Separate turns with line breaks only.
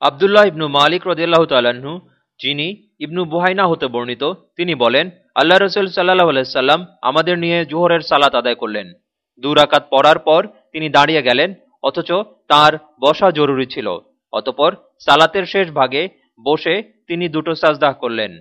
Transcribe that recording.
আবদুল্লাহ ইবনু মালিক রদিয়াল্লাহ তাল্লাহ্ন যিনি ইবনু বুহাইনা হতে বর্ণিত, তিনি বলেন, আল্লাহ রসুল সাল্লাহ আলাইসাল্লাম আমাদের নিয়ে জোহরের সালাত আদায় করলেন। দুরাকাত পড়ার পর তিনি দাঁড়িয়ে গেলেন, অথচ তার বসা জরুরি ছিল। অতপর সালাতের শেষ ভাগে বসে তিনি দুটো সাজদাহ করলেন।